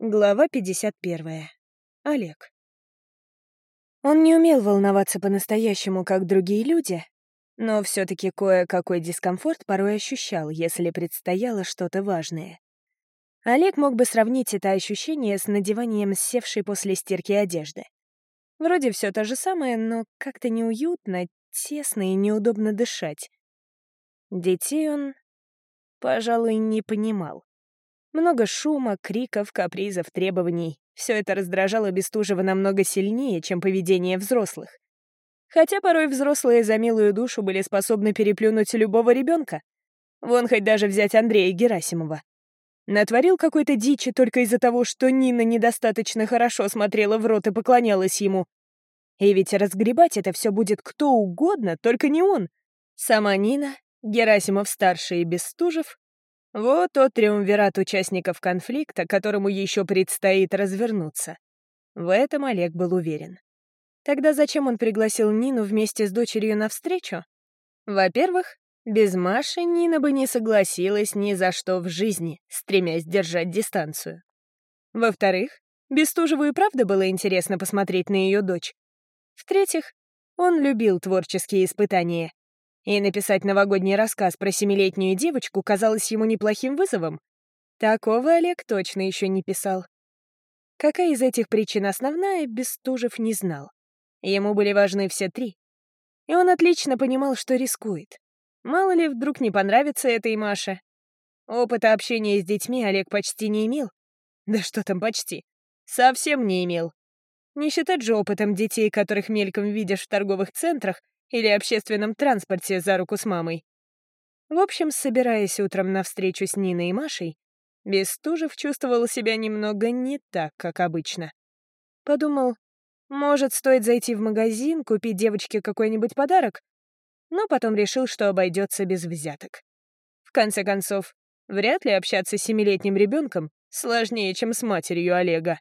Глава 51. Олег. Он не умел волноваться по-настоящему, как другие люди, но все таки кое-какой дискомфорт порой ощущал, если предстояло что-то важное. Олег мог бы сравнить это ощущение с надеванием севшей после стирки одежды. Вроде все то же самое, но как-то неуютно, тесно и неудобно дышать. Детей он, пожалуй, не понимал. Много шума, криков, капризов, требований. Все это раздражало Бестужева намного сильнее, чем поведение взрослых. Хотя порой взрослые за милую душу были способны переплюнуть любого ребенка. Вон хоть даже взять Андрея Герасимова. Натворил какой-то дичи только из-за того, что Нина недостаточно хорошо смотрела в рот и поклонялась ему. И ведь разгребать это все будет кто угодно, только не он. Сама Нина, Герасимов-старший и Бестужев вот тот триумвират участников конфликта, которому еще предстоит развернуться. В этом Олег был уверен. Тогда зачем он пригласил Нину вместе с дочерью на встречу? Во-первых, без Маши Нина бы не согласилась ни за что в жизни, стремясь держать дистанцию. Во-вторых, Бестужеву и правда было интересно посмотреть на ее дочь. В-третьих, он любил творческие испытания и написать новогодний рассказ про семилетнюю девочку казалось ему неплохим вызовом. Такого Олег точно еще не писал. Какая из этих причин основная, Бестужев не знал. Ему были важны все три. И он отлично понимал, что рискует. Мало ли, вдруг не понравится этой Маше. Опыта общения с детьми Олег почти не имел. Да что там почти. Совсем не имел. Не считать же опытом детей, которых мельком видишь в торговых центрах или общественном транспорте за руку с мамой. В общем, собираясь утром на встречу с Ниной и Машей, Бестужев чувствовал себя немного не так, как обычно. Подумал, может, стоит зайти в магазин, купить девочке какой-нибудь подарок, но потом решил, что обойдется без взяток. В конце концов, вряд ли общаться с семилетним ребенком сложнее, чем с матерью Олега.